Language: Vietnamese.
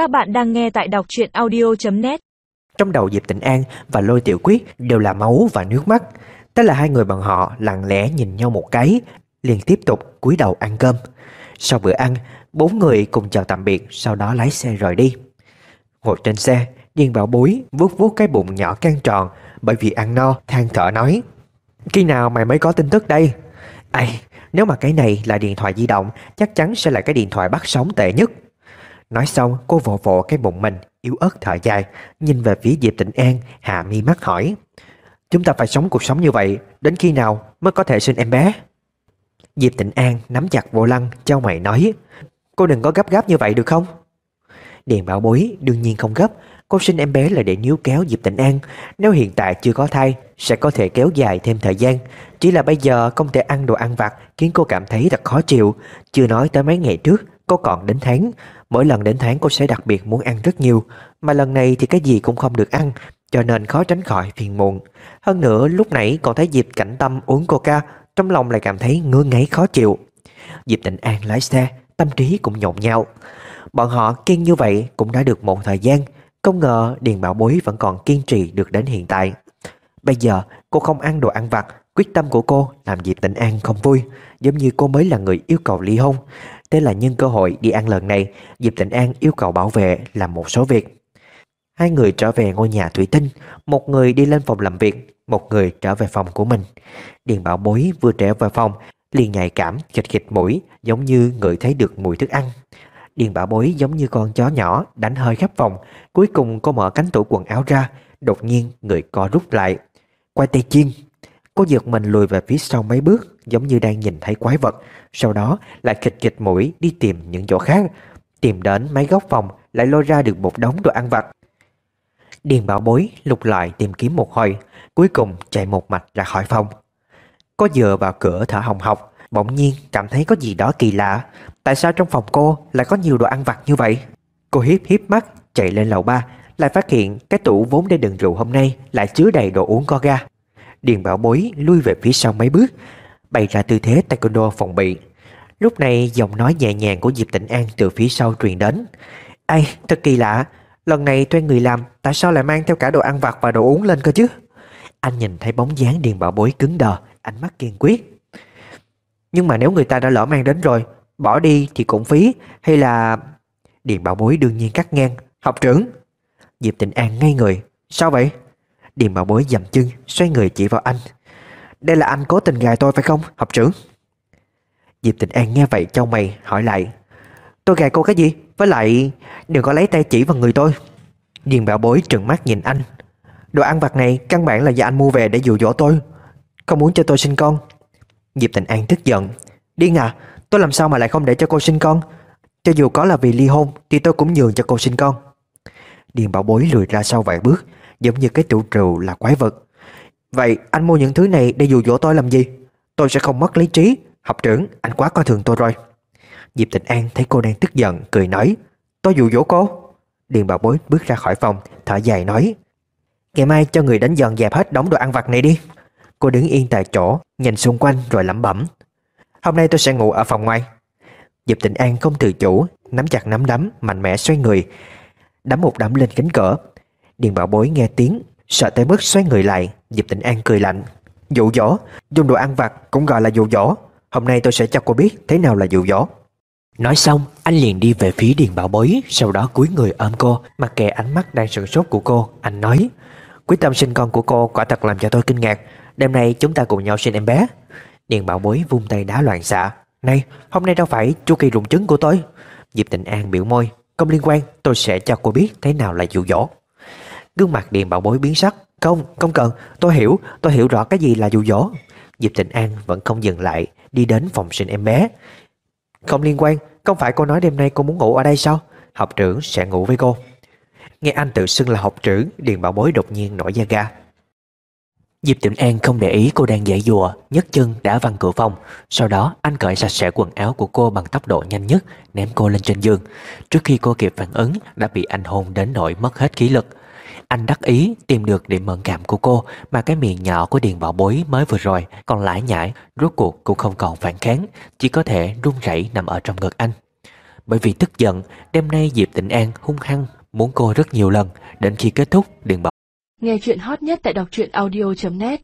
Các bạn đang nghe tại đọc truyện audio.net Trong đầu Diệp Tịnh An và Lôi Tiểu Quyết đều là máu và nước mắt. Thế là hai người bọn họ lặng lẽ nhìn nhau một cái, liền tiếp tục cúi đầu ăn cơm. Sau bữa ăn, bốn người cùng chào tạm biệt, sau đó lái xe rời đi. Ngồi trên xe, Điền Bảo Bối vuốt vuốt cái bụng nhỏ căng tròn bởi vì ăn no, than thở nói Khi nào mày mới có tin tức đây? Ai, nếu mà cái này là điện thoại di động, chắc chắn sẽ là cái điện thoại bắt sóng tệ nhất. Nói xong, cô vỗ vỗ cái bụng mình, yếu ớt thở dài, nhìn về phía Diệp Tịnh An, hạ mi mắt hỏi. Chúng ta phải sống cuộc sống như vậy, đến khi nào mới có thể sinh em bé? Diệp Tịnh An nắm chặt vô lăng, cho mày nói. Cô đừng có gấp gáp như vậy được không? Điền bảo bối đương nhiên không gấp, Cô sinh em bé là để níu kéo Diệp Tịnh An Nếu hiện tại chưa có thai Sẽ có thể kéo dài thêm thời gian Chỉ là bây giờ không thể ăn đồ ăn vặt Khiến cô cảm thấy thật khó chịu Chưa nói tới mấy ngày trước Cô còn đến tháng, Mỗi lần đến tháng cô sẽ đặc biệt muốn ăn rất nhiều, Mà lần này thì cái gì cũng không được ăn, Cho nên khó tránh khỏi phiền muộn. Hơn nữa, lúc nãy còn thấy Diệp Cảnh Tâm uống coca, Trong lòng lại cảm thấy ngứa ngáy khó chịu. Diệp Tịnh An lái xe, Tâm trí cũng nhộn nhạo. Bọn họ kiên như vậy cũng đã được một thời gian, không ngờ Điền Bảo Bối vẫn còn kiên trì được đến hiện tại. Bây giờ, cô không ăn đồ ăn vặt, Quyết tâm của cô làm Diệp Tịnh An không vui, Giống như cô mới là người yêu cầu ly hôn. Thế là nhân cơ hội đi ăn lần này, Diệp Tịnh An yêu cầu bảo vệ làm một số việc. Hai người trở về ngôi nhà thủy tinh, Một người đi lên phòng làm việc, Một người trở về phòng của mình. Điền Bảo Bối vừa trở về phòng, liền nhạy cảm khịch khịch mũi, Giống như người thấy được mùi thức ăn. Điền bảo bối giống như con chó nhỏ, đánh hơi khắp phòng, Cuối cùng cô mở cánh tủ quần áo ra, Đột nhiên người co rút lại. Quay tay chiên. Cô giật mình lùi về phía sau mấy bước, Giống như đang nhìn thấy quái vật. Sau đó lại khịch khịch mũi đi tìm những chỗ khác. Tìm đến mấy góc phòng, Lại lôi ra được một đống đồ ăn vặt. Điền bảo bối lục lại tìm kiếm một hồi, Cuối cùng chạy một mạch ra khỏi phòng. Có dựa vào cửa thở hồng hộc, Bỗng nhiên cảm thấy có gì đó kỳ lạ. Tại sao trong phòng cô lại có nhiều đồ ăn vặt như vậy? Cô hiếp hiếp mắt, Chạy lên lầu ba, Lại phát hiện cái tủ vốn để đựng rượu hôm nay Lại chứa đầy đồ uống có ga. Điền bảo bối lui về phía sau mấy bước, Bày ra tư thế taekwondo phòng bị. Lúc này giọng nói nhẹ nhàng của Diệp Tịnh An từ phía sau truyền đến. Ai, thật kỳ lạ, Lần này thuê người làm, Tại sao lại mang theo cả đồ ăn vặt và đồ uống lên cơ chứ? Anh nhìn thấy bóng dáng Điền bảo bối cứng đờ, Ánh mắt kiên quyết. Nhưng mà nếu người ta đã lỡ mang đến rồi, Bỏ đi thì cũng phí, Hay là Điền bảo bối đương nhiên cắt ngang. Học trưởng. Diệp Tịnh An ngay người. Sao vậy? Điềm bảo bối dầm chân, Xoay người chỉ vào anh. Đây là anh cố tình gài tôi phải không, Học trưởng? Diệp Tịnh An nghe vậy châu mày, hỏi lại. Tôi gài cô cái gì? Với lại, đừng có lấy tay chỉ vào người tôi. Điền bảo bối trừng mắt nhìn anh. Đồ ăn vặt này căn bản là do anh mua về để dụ dỗ tôi. Không muốn cho tôi sinh con. Diệp Tịnh An tức giận. Điên à tôi làm sao mà lại không để cho cô sinh con? Cho dù có là vì ly hôn, Thì tôi cũng nhường cho cô sinh con. Điền bảo bối lùi ra sau vài bước. Giống như cái tiểu trừ là quái vật. Vậy anh mua những thứ này để dụ dỗ tôi làm gì? Tôi sẽ không mất lý trí. Học trưởng, anh quá coi thường tôi rồi. Diệp Tịnh An thấy cô đang tức giận, Cười nói, Tôi dụ dỗ cô. Điền bảo bối bước ra khỏi phòng, Thở dài nói, Ngày mai cho người đánh dọn dẹp hết đống đồ ăn vặt này đi. Cô đứng yên tại chỗ, Nhìn xung quanh rồi lẩm bẩm, Hôm nay tôi sẽ ngủ ở phòng ngoài. Diệp Tịnh An không tự chủ, Nắm chặt nắm đấm, mạnh mẽ xoay người, Đấm một đấm lên cánh cửa. Điền bảo bối nghe tiếng, Sợ tới mức xoay người lại, Diệp Tịnh An cười lạnh. Dụ dỗ, Dùng đồ ăn vặt cũng gọi là dụ dỗ. Hôm nay tôi sẽ cho cô biết thế nào là dụ dỗ. Nói xong, anh liền đi về phía Điền bảo bối, Sau đó cúi người ôm cô, Mặc kệ ánh mắt đang sửng sốt của cô. Anh nói, Quyết tâm sinh con của cô quả thật làm cho tôi kinh ngạc. Đêm nay chúng ta cùng nhau sinh em bé. Điền bảo bối vung tay đá loạn xạ. Này, hôm nay đâu phải chu kỳ rụng trứng của tôi. Diệp Tịnh An biểu môi, Không liên quan, tôi sẽ cho cô biết thế nào là dụ dỗ. Gương mặt Điền bảo bối biến sắc. Không không cần. Tôi hiểu Tôi hiểu rõ cái gì là dụ dỗ. Diệp Tịnh An vẫn không dừng lại Đi đến phòng sinh em bé. Không liên quan Không phải cô nói đêm nay cô muốn ngủ ở đây sao? Học trưởng sẽ ngủ với cô. Nghe anh tự xưng là học trưởng Điền bảo bối đột nhiên nổi da gà. Diệp Tịnh An không để ý cô đang dãy dùa, nhấc chân đã văng cửa phòng. Sau đó anh cởi sạch sẽ quần áo của cô bằng tốc độ nhanh nhất, ném cô lên trên giường. Trước khi cô kịp phản ứng, đã bị anh hôn đến nỗi mất hết khí lực. Anh đắc ý tìm được điểm mẫn cảm của cô mà cái miệng nhỏ của Điền Bảo Bối mới vừa rồi còn lải nhải, rốt cuộc cũng không còn phản kháng, chỉ có thể run rẩy nằm ở trong ngực anh. Bởi vì tức giận Đêm nay Diệp Tịnh An hung hăng Muốn cô rất nhiều lần Đến khi kết thúc Điền Bảo. Nghe chuyện hot nhất tại đọc truyện audio.net